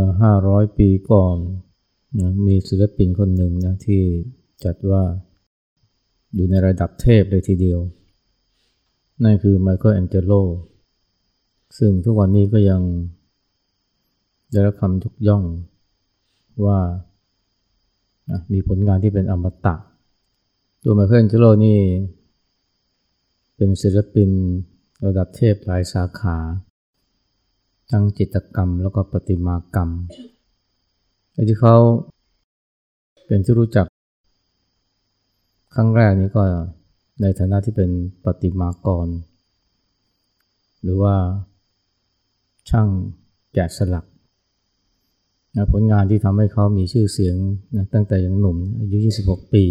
่อห้าร้อยปีก่อนนะมีศิลปินคนหนึ่งนะที่จัดว่าอยู่ในระดับเทพเลยทีเดียว นั่นคือไมเคิลแองเจโล ซึ่งทุกวันนี้ก็ยังได้รับคำยกย่องว่ามีผลงานที่เป็นอมตะ ตัวไมเคิลแองเจโลนี่เป็นศิลปินระดับเทพหลายสาขา ทั้งจิตกรรมแล้วก็ประติมากรรมไอ้ที่เขาเป็นที่รู้จัก ครั้งแรกนี้ก็ในฐานะที่เป็นประติมากร หรือว่าช่างแกะสลักนะผลงานที่ทำให้เขามีชื่อเสียงนะตั้งแต่ยังหนุ่มอายุ 26 ปี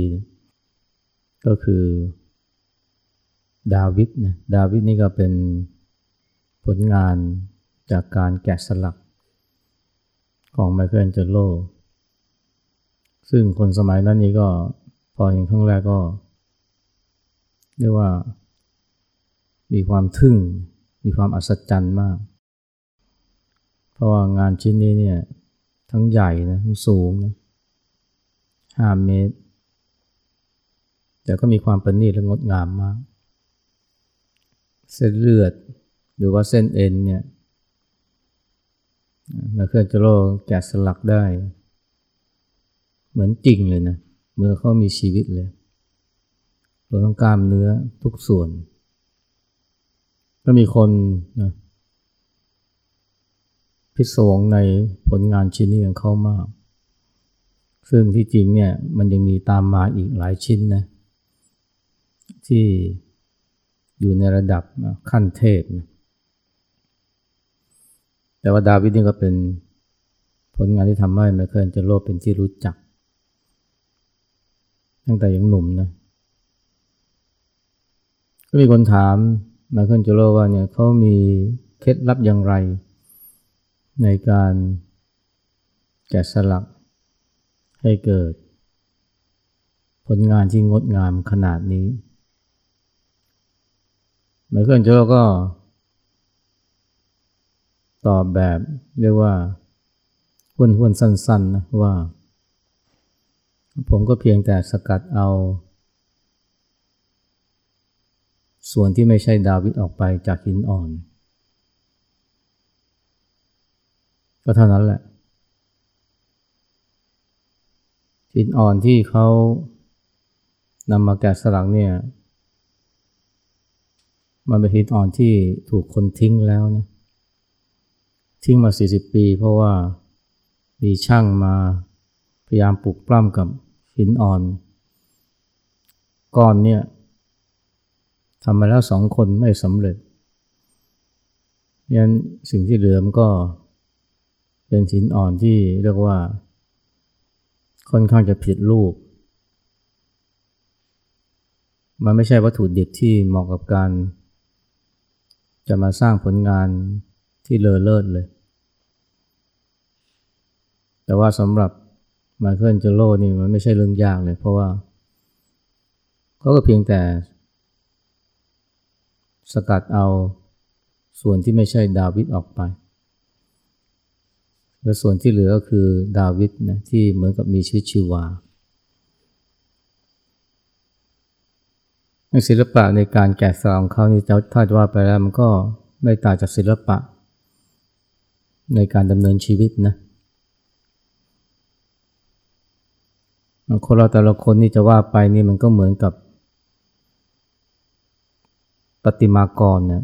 ก็คือดาวิดนะดาวิดนี่ก็เป็นผลงาน จากการแกะสลักของไมเคิลเจโลซึ่งคนสมัยนั้นนี้ก็พอเห็นครั้งแรกก็ เรียกว่ามีความทึ่ง มีความอัศจรรย์มาก เพราะว่างานชิ้นนี้เนี่ย ทั้งใหญ่นะ ทั้งสูงนะห้าเมตร แต่ก็มีความประณีตและงดงามมาก เส้นเลือด หรือว่าเส้นเอ็นเนี่ย มาเคลื่อนจโลแกะสลักได้ เหมือนจริงเลยนะเมื่อเขามีชีวิตเลยรวมทั้งกล้ามเนื้อทุกส่วน ก็มีคนนะพิศวงในผลงานชิ้นนี้ของเขามาก ซึ่งที่จริงเนี่ยมันยังมีตามมาอีกหลายชิ้นนะที่อยู่ในระดับขั้นเทพนะ แต่ว่าดาวิดนี่ก็เป็นผลงานที่ทำให้ไมเคิลจะโลเป็นที่รู้จัก ตั้งแต่ยังหนุ่มนะ ก็มีคนถามไมเคิลจะโลว่าเนี่ยเขามีเคล็ดลับอย่างไร ในการแกะสลักให้เกิด ผลงานที่งดงามขนาดนี้ไมเคิลจะโลก็ ตอบแบบ เรียกว่าห้วนห้วนสั้นๆนะว่า ผมก็เพียงแต่สกัดเอา ส่วนที่ไม่ใช่ดาวิดออกไปจากหินอ่อน ก็เท่านั้นแหละหินอ่อนที่เขานำมาแกะสลักเนี่ย มันเป็นหินอ่อนที่ถูกคนทิ้งแล้วนะ ทิ้งมา 40 ปี เพราะว่ามีช่างมาพยายามปลุกปล้ำกับหินอ่อน ก้อนเนี่ยทำมาแล้วสองคนไม่สำเร็จยันสิ่งที่เหลือมันก็เป็นหินอ่อนที่เรียกว่า ค่อนข้างจะผิดรูป มันไม่ใช่วัตถุดิบที่เหมาะกับการ จะมาสร้างผลงาน ที่เลอเลิศเลย แต่ว่าสำหรับไมเคิลเจโลนี่มันไม่ใช่เรื่องยากเลย เพราะว่าเขาก็เพียงแต่สกัดเอาส่วนที่ไม่ใช่ดาวิดออกไป และส่วนที่เหลือก็คือดาวิดนะที่เหมือนกับมีชีวิตชีวาศิลปะในการแกะสลักของเขานี่ถ้าจะว่าไปแล้วมันก็ไม่ต่างจากศิลปะ ในการดำเนินชีวิตนะคนเราแต่ละคนนี่จะว่าไปนี่มันก็เหมือนกับปฏิมากรเนี่ย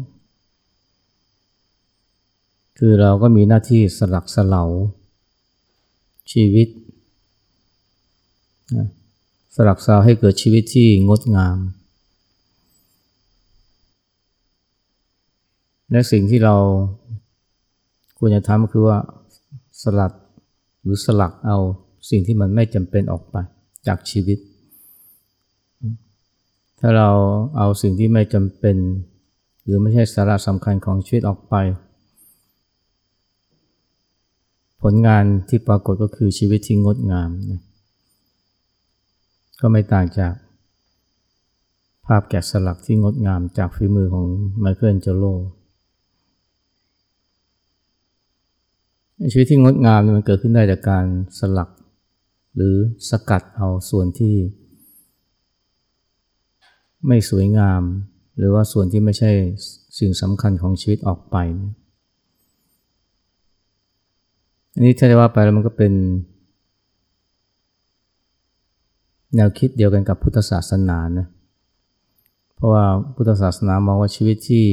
คือเราก็มีหน้าที่สลักสลาชีวิต สลักสลาให้เกิดชีวิตที่งดงาม และสิ่งที่เรา ควรจะทำก็คือว่าสลัดหรือสลักเอาสิ่งที่มันไม่จำเป็นออกไปจากชีวิต ถ้าเราเอาสิ่งที่ไม่จำเป็น หรือไม่ใช่สาระสำคัญของชีวิตออกไป ผลงานที่ปรากฏก็คือชีวิตที่งดงามนะก็ไม่ต่างจากภาพแกะสลักที่งดงามจากฝีมือของไมเคิลเจโล ชีวิตที่งดงามมันเกิดขึ้นได้จากการสลัก หรือสกัดเอาส่วนที่ ไม่สวยงาม หรือว่าส่วนที่ไม่ใช่สิ่งสำคัญของชีวิตออกไปอันนี้ถ้าจะว่าไปแล้วมันก็เป็น แนวคิดเดียวกันกับพุทธศาสนานะเพราะว่าพุทธศาสนามองว่าชีวิตที่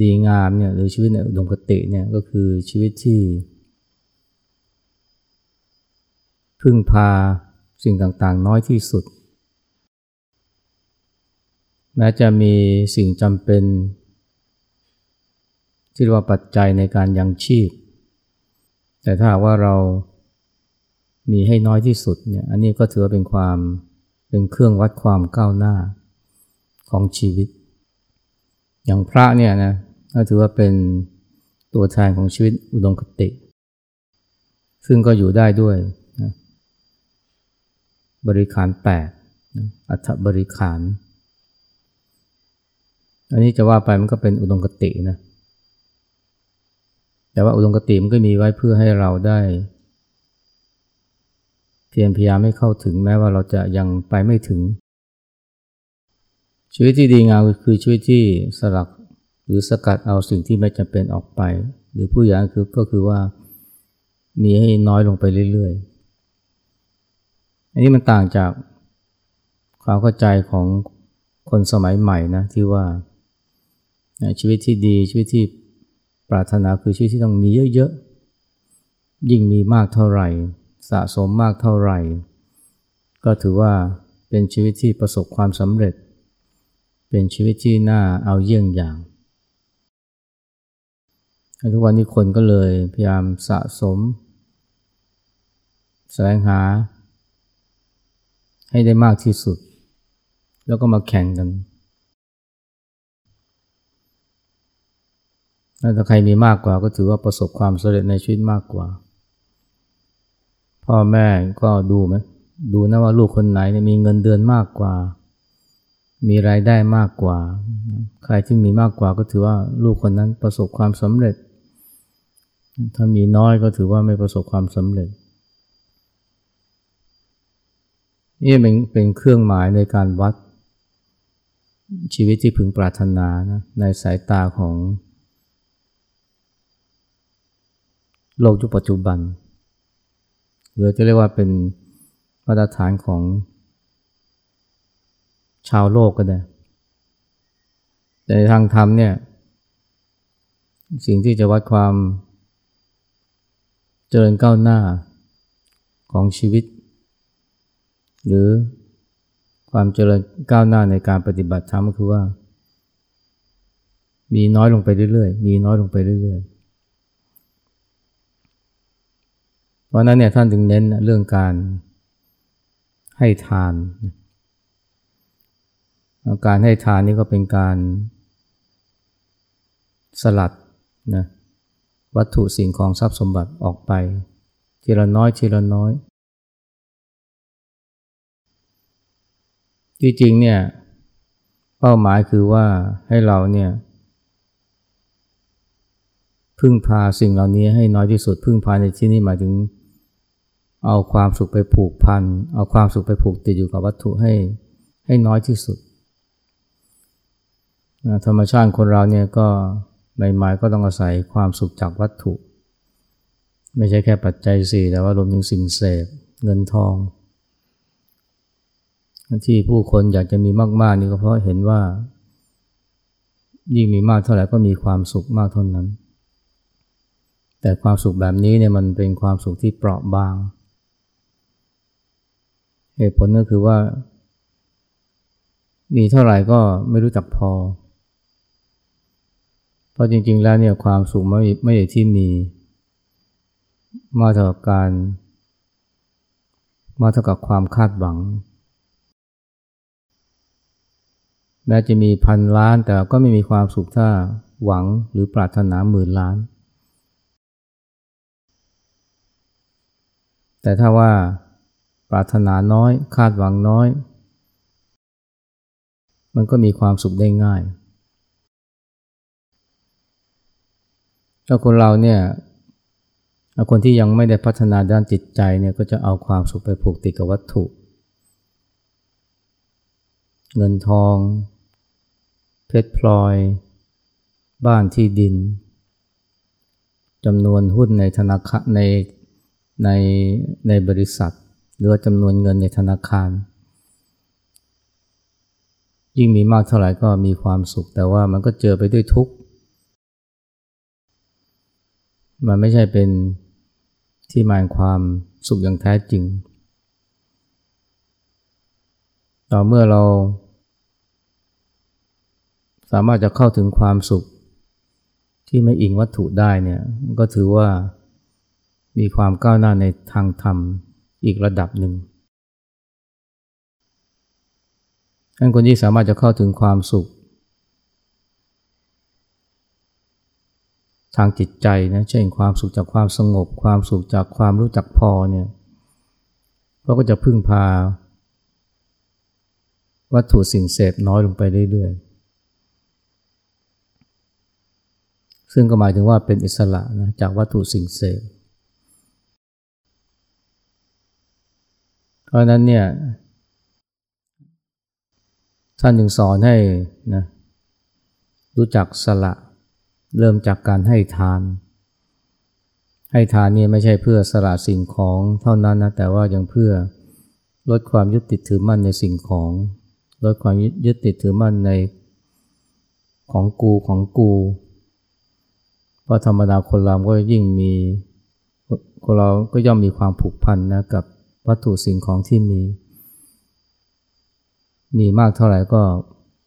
ดีงามเนี่ยหรือชีวิตในอุดมคติเนี่ยก็คือชีวิตที่ พึ่งพาสิ่งต่างๆ น้อยที่สุด แม้จะมีสิ่งจำเป็น ที่เรียกว่าปัจจัยในการยังชีพ แต่ถ้าว่าเรามีให้น้อยที่สุดเนี่ยอันนี้ก็ถือว่าเป็นความเป็นเครื่องวัดความก้าวหน้าของชีวิต อย่างพระเนี่ยนะก็ถือว่าเป็นตัวแทนของชีวิตอุดมคติ ซึ่งก็อยู่ได้ด้วยนะบริขารแปดอัฐบริขาร อันนี้จะว่าไปมันก็เป็นอุดมคตินะ แต่ว่าอุดมคติมันก็มีไว้เพื่อให้เราได้ เพียรพยายามให้เข้าถึงแม้ว่าเราจะยังไปไม่ถึง ชีวิตที่ดีงามคือชีวิตที่สลักหรือสกัดเอาสิ่งที่ไม่จำเป็นออกไป หรือผู้อย่างคือก็คือว่ามีให้น้อยลงไปเรื่อยๆ อันนี้มันต่างจากความเข้าใจของคนสมัยใหม่นะที่ว่าชีวิตที่ดีชีวิตที่ปรารถนาคือชีวิตที่ต้องมีเยอะๆ ยิ่งมีมากเท่าไหร่ สะสมมากเท่าไหร่ ก็ถือว่าเป็นชีวิตที่ประสบความสำเร็จ เป็นชีวิตที่น่าเอาเยี่ยงอย่าง ทุกวันนี้คนก็เลยพยายามสะสม แสวงหา ให้ได้มากที่สุด แล้วก็มาแข่งกัน ถ้าใครมีมากกว่าก็ถือว่าประสบความสำเร็จในชีวิตมากกว่า พ่อแม่ก็ดูไหมดูนะว่าลูกคนไหนมีเงินเดือนมากกว่า มีรายได้มากกว่า ใครที่มีมากกว่าก็ถือว่าลูกคนนั้นประสบความสำเร็จ ถ้ามีน้อยก็ถือว่าไม่ประสบความสำเร็จ นี่เป็นเป็นเครื่องหมายในการวัด ชีวิตที่พึงปรารถนานะในสายตาของ โลกยุคปัจจุบันหรือจะเรียกว่าเป็นมาตรฐานของ ชาวโลกก็ได้ แต่ในทางธรรมเนี่ย สิ่งที่จะวัดความเจริญก้าวหน้าของชีวิต หรือความเจริญก้าวหน้าในการปฏิบัติธรรมก็คือว่า มีน้อยลงไปเรื่อยๆ มีน้อยลงไปเรื่อยๆ เพราะนั้นเนี่ยท่านถึงเน้นเรื่องการให้ทาน การให้ทานนี่ก็เป็นการสลัดนะวัตถุสิ่งของทรัพย์สมบัติออกไปทีละน้อยทีละน้อย ที่จริงเนี่ยเป้าหมายคือว่าให้เราเนี่ยพึ่งพาสิ่งเหล่านี้ให้น้อยที่สุดพึ่งพาในที่นี้หมายถึง เอาความสุขไปผูกพัน เอาความสุขไปผูกติดอยู่กับวัตถุให้ให้น้อยที่สุด ธรรมชาติคนเราเนี่ยก็ใหม่ๆก็ต้องอาศัยความสุขจากวัตถุ ไม่ใช่แค่ปัจจัยสี่แต่ว่ารวมถึงสิ่งเสพเงินทอง ที่ผู้คนอยากจะมีมากๆนี่ก็เพราะเห็นว่า ยิ่งมีมากเท่าไหร่ก็มีความสุขมากเท่านั้น แต่ความสุขแบบนี้เนี่ยมันเป็นความสุขที่เปราะบาง เหตุผลก็คือว่า มีเท่าไหร่ก็ไม่รู้จักพอเราะจริง ๆ แล้วเนี่ยความสุขไม่ไม่ได้ที่มีมาเท่ากับการ มาเท่ากับความคาดหวัง แม้จะมีพันล้านแต่ก็ไม่มีความสุขถ้าหวังหรือปรารถนาหมื่นล้าน แต่ถ้าว่าปรารถนาน้อย คาดหวังน้อย มันก็มีความสุขได้ง่าย ถ้าคนเราเนี่ยคนที่ยังไม่ได้พัฒนาด้านจิตใจเนี่ยก็จะเอาความสุขไปผูกติดกับวัตถุ เงินทอง เพชรพลอย บ้านที่ดินจำนวนหุ้นในธนาคารในในในบริษัท หรือจำนวนเงินในธนาคาร ยิ่งมีมากเท่าไหร่ก็มีความสุขแต่ว่ามันก็เจอไปด้วยทุกข์ มันไม่ใช่เป็นที่หมายความสุขอย่างแท้จริง ต่อเมื่อเรา สามารถจะเข้าถึงความสุขที่ไม่อิงวัตถุได้เนี่ย ก็ถือว่ามีความก้าวหน้าในทางธรรมอีกระดับหนึ่งท่านคนที่สามารถจะเข้าถึงความสุข ทางจิตใจนะเช่นความสุขจากความสงบ ความสุขจากความรู้จักพอเนี่ยเขาก็จะพึ่งพา วัตถุสิ่งเสพน้อยลงไปเรื่อยๆ ซึ่งก็หมายถึงว่าเป็นอิสระนะจากวัตถุสิ่งเสพเพราะนั้นเนี่ยท่านจึงสอนให้นะรู้จักสละ เริ่มจากการให้ทาน ให้ทานนี่ไม่ใช่เพื่อสละสิ่งของเท่านั้นนะ แต่ว่ายังเพื่อลดความยึดติดถือมั่นในสิ่งของ ลดความยึดติดถือมั่นในของกูของกู เพราะธรรมดาคนเราก็ยิ่งมีคนเราก็ย่อมมีความผูกพันนะกับวัตถุสิ่งของที่มี มีมากเท่าไหร่ก็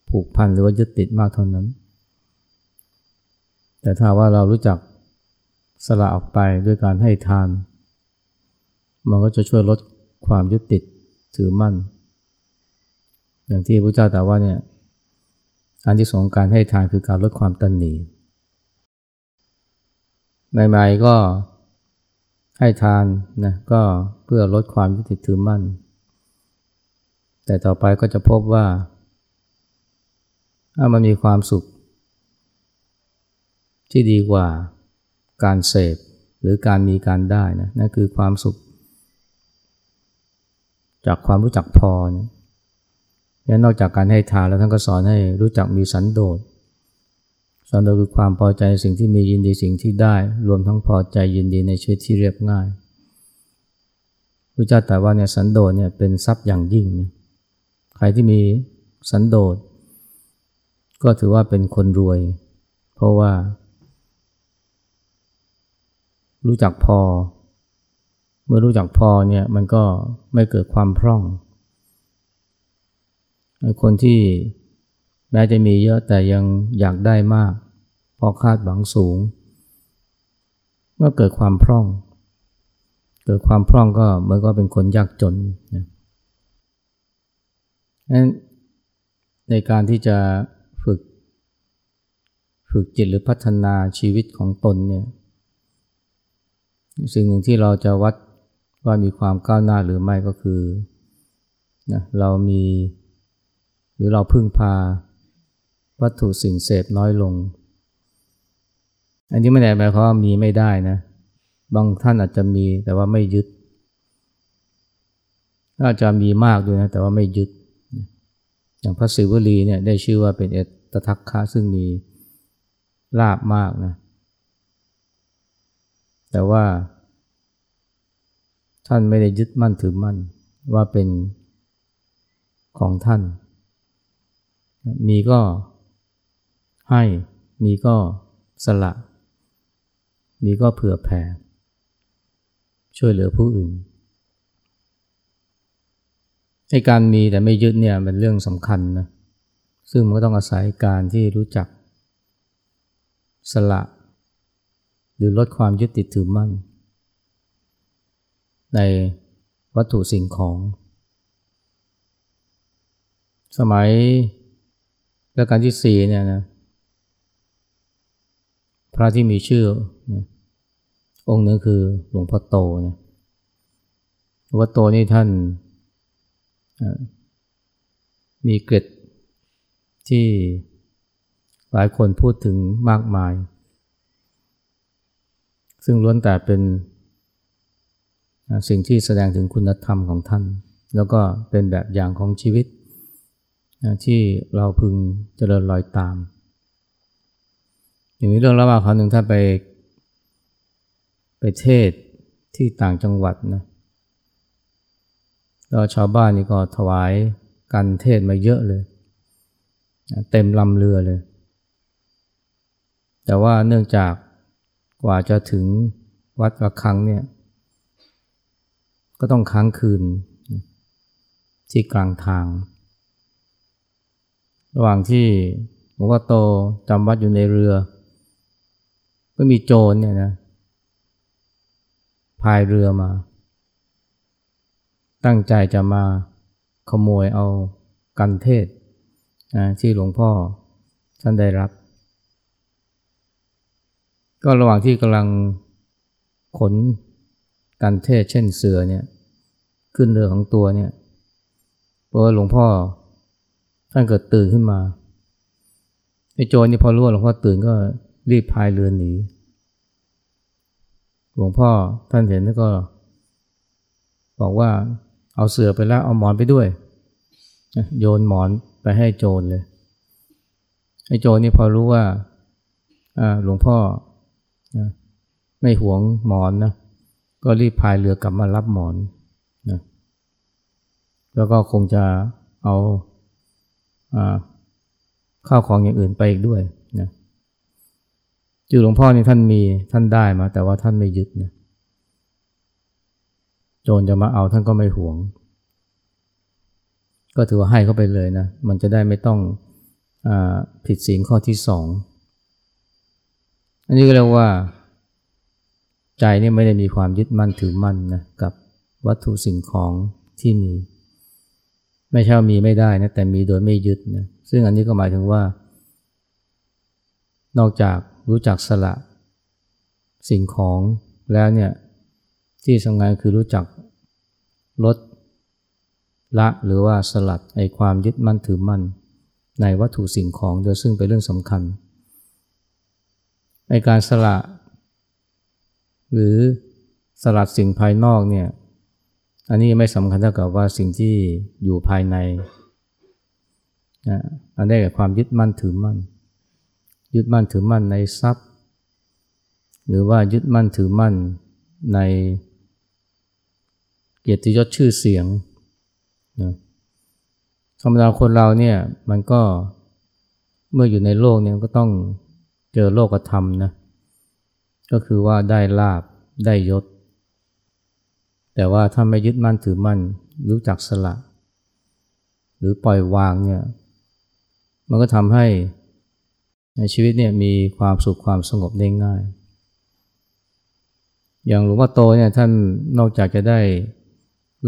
ผูกพันหรือว่ายึดติดมากเท่านั้น แต่ถ้าว่าเรารู้จักสละออกไปด้วยการให้ทาน มันก็จะช่วยลดความยึดติดถือมั่น อย่างที่พระเจ้าแต่ว่าเนี่ยอันที่สองการให้ทานคือการลดความตันหนีใหม่ๆก็ให้ทานนะก็เพื่อลดความยึดติดถือมั่น แต่ต่อไปก็จะพบว่าถ้ามันมีความสุข ที่ดีกว่าการเสพหรือการมีการได้นะนั่นคือความสุข จากความรู้จักพอนะและนอกจากการให้ทานแล้วท่านก็สอนให้รู้จักมีสันโดษสันโดษคือความพอใจสิ่งที่มียินดีสิ่งที่ได้ รวมทั้งพอใจยินดีในชีวิตที่เรียบง่ายพระเจ้าแต่ว่าเนี่ยสันโดษเนี่ยเป็นทรัพย์อย่างยิ่งนะใครที่มีสันโดษก็ถือว่าเป็นคนรวย เพราะว่า รู้จักพอ เมื่อรู้จักพอเนี่ยมันก็ไม่เกิดความพร่อง คนที่แม้จะมีเยอะแต่ยังอยากได้มาก พอคาดหวังสูงเมื่อเกิดความพร่อง เกิดความพร่องก็เหมือนก็เป็นคนยากจนนะนั้นในการที่จะฝึก ฝึกจิตหรือพัฒนาชีวิตของตนเนี่ย สิ่งหนึ่งที่เราจะวัดว่ามีความก้าวหน้าหรือไม่ก็คือนะเรามีหรือเราพึ่งพาวัตถุสิ่งเสพน้อยลง อันนี้ไม่ได้หมายความว่ามีไม่ได้นะ บางท่านอาจจะมีแต่ว่าไม่ยึด อาจจะมีมากด้วยนะแต่ว่าไม่ยึด อย่างพระศิวลีเนี่ยได้ชื่อว่าเป็นเอตทัคคะซึ่งมีลาบมากนะ แต่ว่า ท่านไม่ได้ยึดมั่นถือมั่นว่าเป็นของท่าน มีก็ให้ มีก็สละ มีก็เผื่อแผ่ ช่วยเหลือผู้อื่นในการมีแต่ไม่ยึดเนี่ยเป็นเรื่องสำคัญนะ ซึ่งมันก็ต้องอาศัยการที่รู้จักสละ หรือลดความยึดติดถือมั่น ในวัตถุสิ่งของ สมัยรัชกาลที่สี่เนี่ยนะพระที่มีชื่อนะองค์นึงคือหลวงพ่อโตนะหลวงพ่อโตนี่ท่านมีเกร็ดที่หลายคนพูดถึงมากมาย ซึ่งล้วนแต่เป็นสิ่งที่แสดงถึงคุณธรรมของท่าน แล้วก็เป็นแบบอย่างของชีวิต ที่เราพึงเจริญรอยตาม อย่างนี้เรื่องระหว่างคราวหนึ่งท่านไปไปเทศที่ต่างจังหวัดนะแล้วชาวบ้านนี่ก็ถวายกันเทศมาเยอะเลย เต็มลำเรือเลย แต่ว่าเนื่องจาก กว่าจะถึงวัดระฆังเนี่ย ก็ต้องค้างคืนที่กลางทาง ระหว่างที่หลวงพ่อโตจำวัดอยู่ในเรือ ก็มีโจรเนี่ยนะพายเรือมา ตั้งใจจะมาขโมยเอากันเทศที่หลวงพ่อท่านได้รับ ก็ระหว่างที่กำลังขนกันเทศเช่นเสือเนี่ยขึ้นเรือของตัวเนี่ยเพราะหลวงพ่อท่านเกิดตื่นขึ้นมาไอ้โจรนี่พอรู้ว่าหลวงพ่อตื่นก็รีบพายเรือหนีหลวงพ่อท่านเห็นแล้วก็ บอกว่าเอาเสือไปแล้วเอาหมอนไปด้วย โยนหมอนไปให้โจรเลยไอ้โจรนี่พอรู้ว่าหลวงพ่อ ไม่หวงหมอนนะก็รีบพายเรือกลับมารับหมอนนะแล้วก็คงจะเอาข้าวของอย่างอื่นไปอีกด้วยนะจือหลวงพ่อนี่ท่านมีท่านได้มา แต่ว่าท่านไม่ยึดนะโจรจะมาเอาท่านก็ไม่หวง ก็ถือว่าให้เขาไปเลยนะ มันจะได้ไม่ต้องอผิดศีลข้อที่สอง อันนี้ก็เรียกว่า ใจนี่ไม่ได้มีความยึดมั่นถือมั่นนะกับวัตถุสิ่งของที่มี ไม่ใช่มีไม่ได้นะแต่มีโดยไม่ยึดนะซึ่งอันนี้ก็หมายถึงว่า นอกจากรู้จักสละสิ่งของแล้วเนี่ยที่สำคัญคือรู้จักลดละหรือว่าสลัดไอความยึดมั่นถือมั่นในวัตถุสิ่งของโดยซึ่งเป็นเรื่องสำคัญ ในการสละ หรือสลัดสิ่งภายนอกเนี่ย อันนี้ไม่สำคัญเท่ากับว่าสิ่งที่อยู่ภายในนะอันได้แก่ความยึดมั่นถือมั่น ยึดมั่นถือมั่นในทรัพย์ หรือว่ายึดมั่นถือมั่นในเกียรติยศชื่อเสียงนะธรรมดาคนเราเนี่ยมันก็เมื่ออยู่ในโลกเนี่ยก็ต้อง เจอโลกธรรมนะ ก็คือว่าได้ลาบได้ยศ แต่ว่าถ้าไม่ยึดมั่นถือมั่นรู้จักสละ หรือปล่อยวางเนี่ย มันก็ทำให้ในชีวิตเนี่ยมีความสุขความสงบได้ง่าย อย่างหลวงพ่อโตเนี่ยท่านนอกจากจะได้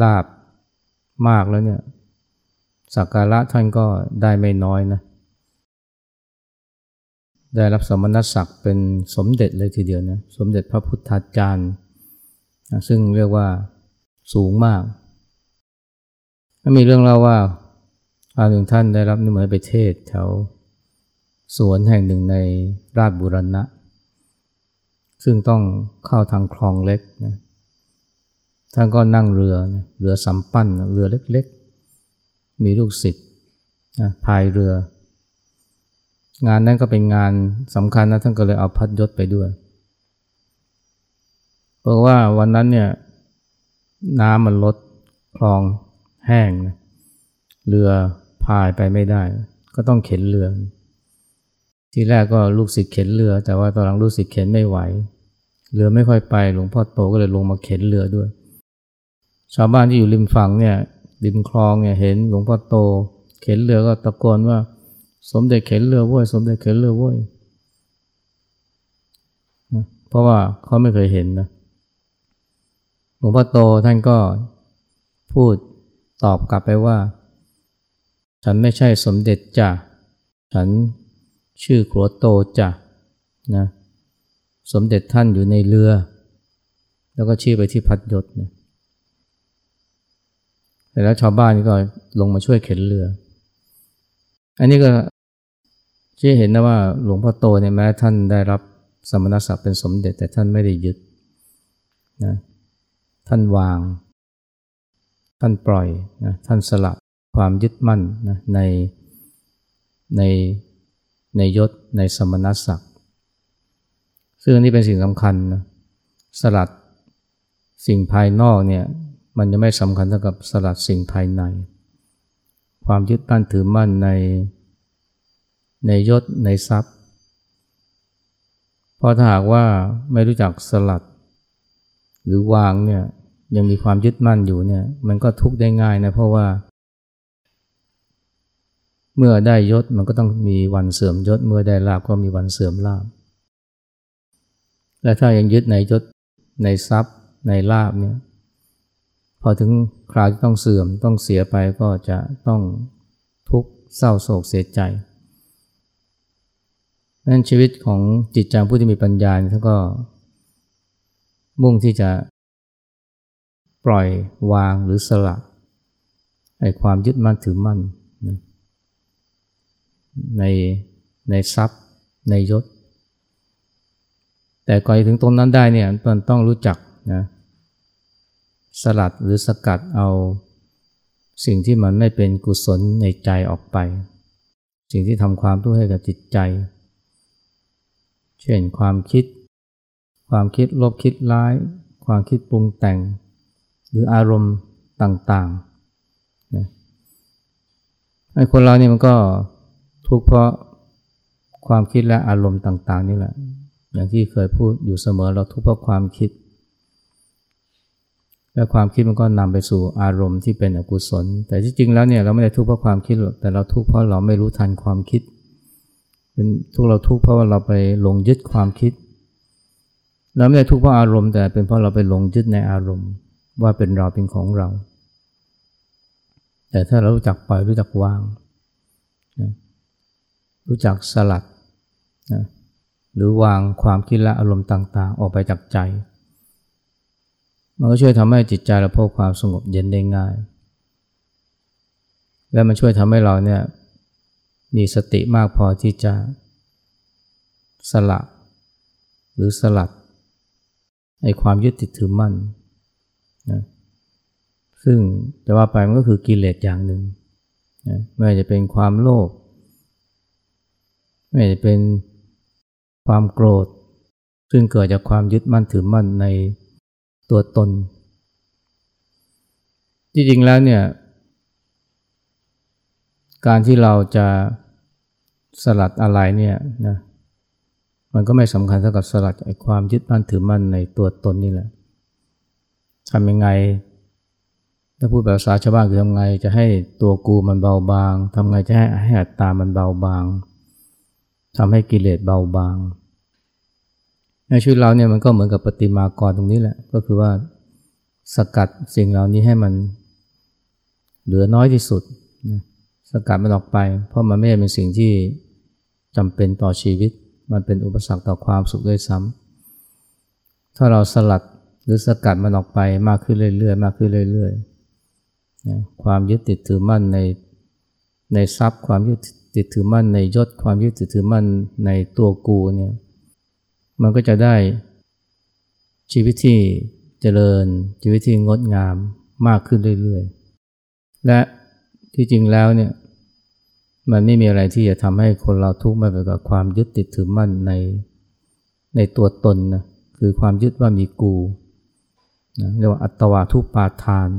ลาบมากแล้วเนี่ยสักการะท่านก็ได้ไม่น้อยนะ ได้รับสมณศักดิ์เป็นสมเด็จเลยทีเดียวนะสมเด็จพระพุทธาจารย์ซึ่งเรียกว่าสูงมากมีเรื่องเล่าว่าอาหนึ่งท่านได้รับนิมนต์ไปเทศแถวสวนแห่งหนึ่งในราชบุรณะ ซึ่งต้องเข้าทางคลองเล็กนะท่านก็นั่งเรือนะเรือสำปั้นเรือเล็กๆ มีลูกศิษย์นะพายเรือ งานนั้นก็เป็นงานสำคัญนะท่านก็เลยเอาพัดยศไปด้วยเพราะว่าวันนั้นเนี่ยน้ำมันลดคลองแห้งนะเรือพายไปไม่ได้ ก็ต้องเข็นเรือ ทีแรกก็ลูกศิษย์เข็นเรือ แต่ว่าตอนหลังลูกศิษย์เข็นไม่ไหว เรือไม่ค่อยไปหลวงพ่อโตก็เลยลงมาเข็นเรือด้วย ชาวบ้านที่อยู่ริมฝั่งเนี่ยริมคลองเนี่ยเห็นหลวงพ่อโต เข็นเรือก็ตะโกนว่า สมเด็จเข็นเรือว้ยสมเด็จเข็นเรือว้ยเพราะว่าเขาไม่เคยเห็นนะหลวงพ่อโตท่านก็พูดตอบกลับไปว่า ฉันไม่ใช่สมเด็จจ้ะฉันชื่อครัวโตจ้ะนะสมเด็จท่านอยู่ในเรือ แล้วก็ชี้ไปที่พัดยศนะแต่แล้วชาวบ้านก็ลงมาช่วยเข็นเรือ อันนี้ก็ชี้เห็นนะว่าหลวงพ่อโตเนี่ยแม้ท่านได้รับสมณศักดิ์เป็นสมเด็จแต่ท่านไม่ได้ยึดนะท่านวาง ท่านปล่อยนะท่านสละความยึดมั่นนะในในในยศในสมณศักดิ์ซึ่งนนี้เป็นสิ่งสำคัญนะสลัดสิ่งภายนอกเนี่ยมันจะไม่สำคัญเท่ากับสลัดสิ่งภายใน ความยึดมั่นถือมั่นใน ในยศในทรัพย์ เพราะถ้าหากว่าไม่รู้จักสลัด หรือวางเนี่ยยังมีความยึดมั่นอยู่เนี่ยมันก็ทุกข์ได้ง่ายนะเพราะว่า เมื่อได้ยศมันก็ต้องมีวันเสื่อมยศ เมื่อได้ลาบก็มีวันเสื่อมลาบ และถ้ายังยึดในยศในทรัพย์ในลาบเนี่ย อถึงคราวที่ต้องเสื่อมต้องเสียไปก็จะต้องทุกข์เศร้าโศกเสียใจนั้นชีวิตของจิตใจผู้ที่มีปัญญาท่านก็ มุ่งที่จะ ปล่อยวางหรือสละไอ้ความยึดมั่นถือมั่นในในทรัพย์ในยศ แต่ก่อนถึงตรงนั้นได้เนี่ยมันต้องรู้จักนะ สลัดหรือสกัดเอา สิ่งที่มันไม่เป็นกุศลในใจออกไป สิ่งที่ทำความทุกข์ให้กับจิตใจ เช่นความคิด ความคิดลบคิดร้าย ความคิดปรุงแต่ง หรืออารมณ์ต่างๆนะไอ้คนเรานี่มันก็ทุกข์เพราะความคิดและอารมณ์ต่าง ๆ นี่แหละ อย่างที่เคยพูดอยู่เสมอเราทุกข์เพราะความคิด และความคิดมันก็นำไปสู่อารมณ์ที่เป็นอกุศล แต่ที่จริงแล้วเนี่ยเราไม่ได้ทุกข์เพราะความคิดหรอกแต่เราทุกข์เพราะเราไม่รู้ทันความคิด เป็นทุกเราทุกข์เพราะว่าเราไปหลงยึดความคิดเราไม่ได้ทุกข์เพราะอารมณ์แต่เป็นเพราะเราไปหลงยึดในอารมณ์ ว่าเป็นเราเป็นของเรา แต่ถ้าเรารู้จักปล่อยรู้จักวางรู้จักสลัดนะหรือวางความคิดและอารมณ์ต่าง ๆ ออกไปจากใจ มันก็ช่วยทำให้จิตใจเราพบความสงบเย็นได้ง่าย และมันช่วยทำให้เราเนี่ยมีสติมากพอที่จะสละหรือสลัดไอ้ความยึดติดถือมั่นนะซึ่งจะว่าไปมันก็คือกิเลสอย่างหนึ่งนะไม่ว่าจะเป็นความโลภไม่ว่าจะเป็นความโกรธ ซึ่งเกิดจากความยึดมั่นถือมั่นใน ตัวตน จริงๆแล้วเนี่ย การที่เราจะสลัดอะไรเนี่ยนะมันก็ไม่สำคัญเท่ากับสลัดไอ้ความยึดมั่นถือมั่นในตัวตนนี่แหละทำยังไง ถ้าพูดแบบภาษาชาวบ้านคือทำไงจะให้ตัวกูมันเบาบางทำไงจะให้ให้อัตตามันเบาบางทำให้กิเลสเบาบาง ในชีวิตเราเนี่ยมันก็เหมือนกับปฏิมากรตรงนี้แหละ ก็คือว่าสกัดสิ่งเหล่านี้ให้มันเหลือน้อยที่สุดนะสกัดมันออกไป เพราะมันไม่เป็นสิ่งที่จำเป็นต่อชีวิต มันเป็นอุปสรรคต่อความสุขด้วยซ้ำถ้าเราสลัดหรือสกัดมันออกไปมากขึ้นเรื่อยๆ มากขึ้นเรื่อยๆนะความยึดติดถือมั่นในในทรัพย์ความยึดติดถือมั่นในยศความยึดติดถือมั่นในตัวกูเนี่ย มันก็จะได้ชีวิตที่เจริญชีวิตที่งดงามมากขึ้นเรื่อยๆ และที่จริงแล้วเนี่ยมันไม่มีอะไรที่จะทำให้คนเราทุกข์ไม่ไปกับความยึดติดถือมั่นในในตัวตนนะคือความยึดว่ามีกูนะเรียกว่าอัตวาทุปาทาน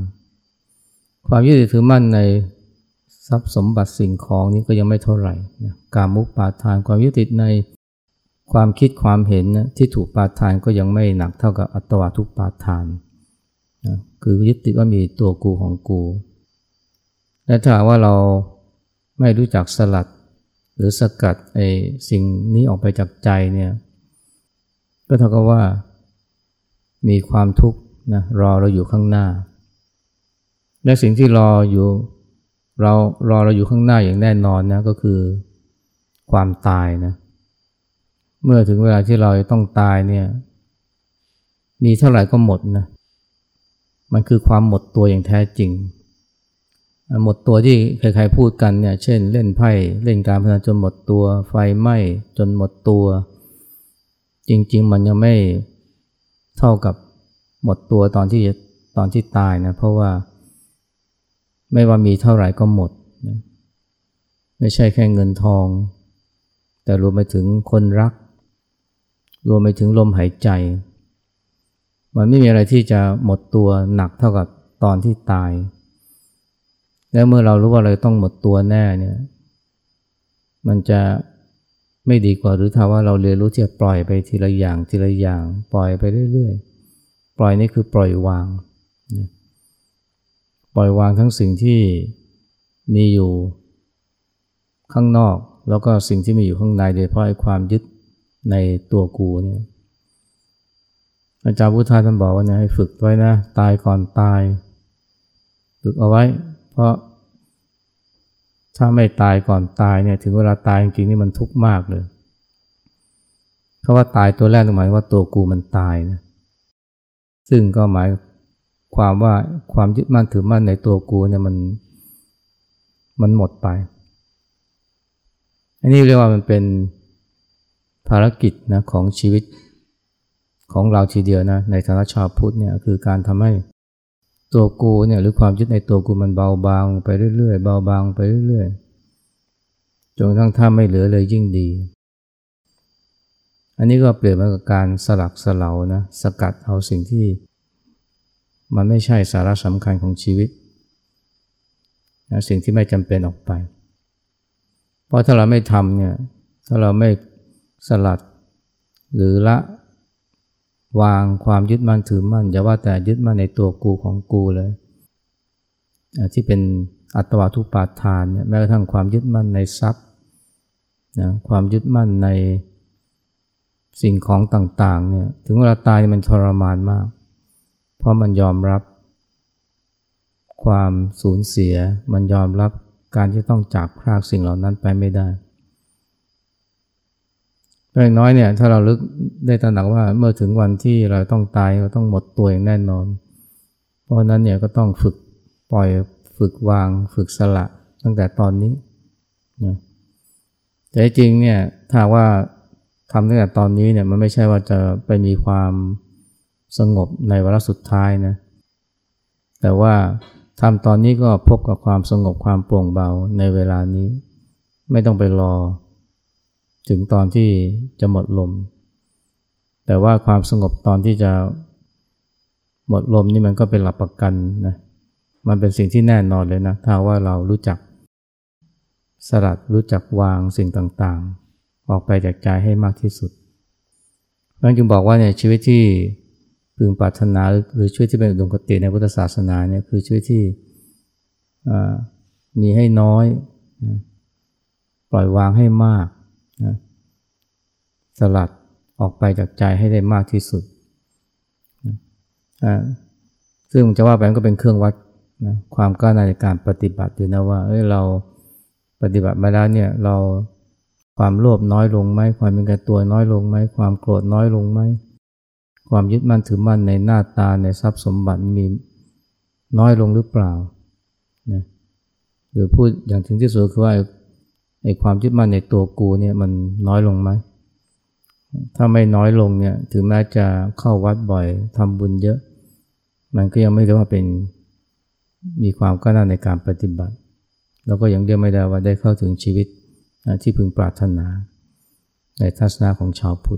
ความยึดติดถือมั่นในทรัพย์สมบัติสิ่งของนี้ก็ยังไม่เท่าไหร่นะการมุปาทานความยึดติดใน ความคิดความเห็นนะที่ถูกปาทานก็ยังไม่หนักเท่ากับอัตวาทุกปาทานนะคือยึดติดว่ามีตัวกูของกู และถ้าว่าเราไม่รู้จักสลัด หรือสกัดไอ้สิ่งนี้ออกไปจากใจเนี่ยก็เท่ากับว่ามีความทุกข์นะรอเราอยู่ข้างหน้า และสิ่งที่รออยู่เรารอเราอยู่ข้างหน้าอย่างแน่นอนนะก็คือความตายนะ เมื่อถึงเวลาที่เราต้องตายเนี่ย มีเท่าไหร่ก็หมดนะ มันคือความหมดตัวอย่างแท้จริง หมดตัวที่ใครๆพูดกันเนี่ย เช่น เล่นไพ่ เล่นการพนันจนหมดตัว ไฟไหม้จนหมดตัว จริง ๆ มันยังไม่เท่ากับหมดตัวตอนที่ตอนที่ตายนะ เพราะว่า ไม่ว่ามีเท่าไหร่ก็หมดนะไม่ใช่แค่เงินทอง แต่รวมไปถึงคนรัก รวมไปถึงลมหายใจ มันไม่มีอะไรที่จะหมดตัวหนักเท่ากับตอนที่ตาย แล้วเมื่อเรารู้ว่าเราต้องหมดตัวแน่เนี่ย มันจะไม่ดีกว่าหรือถ้าว่าเราเรียนรู้ที่จะปล่อยไปทีละอย่างทีละอย่าง ปล่อยไปเรื่อยๆ ปล่อยนี่คือปล่อยวาง ปล่อยวางทั้งสิ่งที่มีอยู่ข้างนอก แล้วก็สิ่งที่มีอยู่ข้างในโดยเฉพาะความยึด ในตัวกูเนี่ยอาจารย์พุทธาท่านบอกว่าเนี่ยให้ฝึกไว้นะ ตายก่อนตาย ฝึกเอาไว้ เพราะ ถ้าไม่ตายก่อนตายเนี่ย ถึงเวลาตายจริงๆนี่มันทุกข์มากเลยเพราะว่าตายตัวแรกหมายว่าตัวกูมันตายนะซึ่งก็หมายความว่าความยึดมั่นถือมั่นในตัวกูเนี่ยมันมันหมดไป อันนี้เรียกว่ามันเป็น ภารกิจนะของชีวิตของเราทีเดียวนะในฐานะชาวพุทธเนี่ยคือการทำให้ตัวกูเนี่ยหรือความยึดในตัวกูมันเบาบางไปเรื่อยๆเบาบางไปเรื่อยๆจนกระทั่งถ้าไม่เหลือเลยยิ่งดี อันนี้ก็เปรียบเหมือนกับการสลักสลานะสกัดเอาสิ่งที่ มันไม่ใช่สาระสำคัญของชีวิตนะสิ่งที่ไม่จำเป็นออกไป เพราะถ้าเราไม่ทำเนี่ยถ้าเราไม่ สลัด หรือละวางความยึดมั่นถือมั่นอย่าว่าแต่ยึดมั่นในตัวกูของกูเลย ที่เป็นอัตวาทุปาทานเนี่ยแม้กระทั่งความยึดมั่นในทรัพย์นะความยึดมั่นในสิ่งของต่างๆเนี่ยถึงเวลาตายมันทรมานมาก เพราะมันยอมรับ ความสูญเสีย มันยอมรับการที่ต้องจากพรากสิ่งเหล่านั้นไปไม่ได้ อย่างน้อยเนี่ยถ้าเราลึกได้ตระหนักว่าเมื่อถึงวันที่เราต้องตายเราต้องหมดตัวอย่างแน่นอน เพราะนั้นเนี่ยก็ต้องฝึกปล่อยฝึกวางฝึกสละตั้งแต่ตอนนี้นะแต่จริงเนี่ยถ้าว่าทำตั้งแต่ตอนนี้เนี่ยมันไม่ใช่ว่าจะไปมีความสงบในวาระสุดท้ายนะแต่ว่าทำตอนนี้ก็พบกับความสงบความโปร่งเบาในเวลานี้ ไม่ต้องไปรอ ถึงตอนที่จะหมดลม แต่ว่าความสงบตอนที่จะหมดลมนี่มันก็เป็นหลักประกันนะมันเป็นสิ่งที่แน่นอนเลยนะถ้าว่าเรารู้จักสลัดรู้จักวางสิ่งต่างๆ ออกไปจากใจให้มากที่สุดพระจึงบอกว่าเนี่ยชีวิตที่พึงปรารถนาหรือชีวิตที่เป็นอุดมคติในพุทธศาสนาเนี่ยคือชีวิตที่มีให้น้อย ปล่อยวางให้มาก นะสลัดออกไปจากใจให้ได้มากที่สุดนะซึ่งจะว่าไปก็เป็นเครื่องวัดนะความกล้าในการปฏิบัติดูนะว่าเอ้ยเราปฏิบัติมาแล้วเนี่ยเราความโลภน้อยลงไหมความมีแก่ตัวน้อยลงไหมความโกรธน้อยลงไหมความยึดมั่นถือมั่นในหน้าตาในทรัพย์สมบัติมีน้อยลงหรือเปล่านะหรือพูดอย่างถึงที่สุดคือว่า ไอ้ความยึดมั่นในตัวกูเนี่ยมันน้อยลงไหม ถ้าไม่น้อยลงเนี่ยถึงแม้จะเข้าวัดบ่อยทำบุญเยอะ มันก็ยังไม่ได้ว่าเป็นมีความก้าวหน้าในการปฏิบัติ แล้วก็ยังเรียกไม่ได้ว่าได้เข้าถึงชีวิตที่พึงปรารถนา ในทัศนะของชาวพุทธ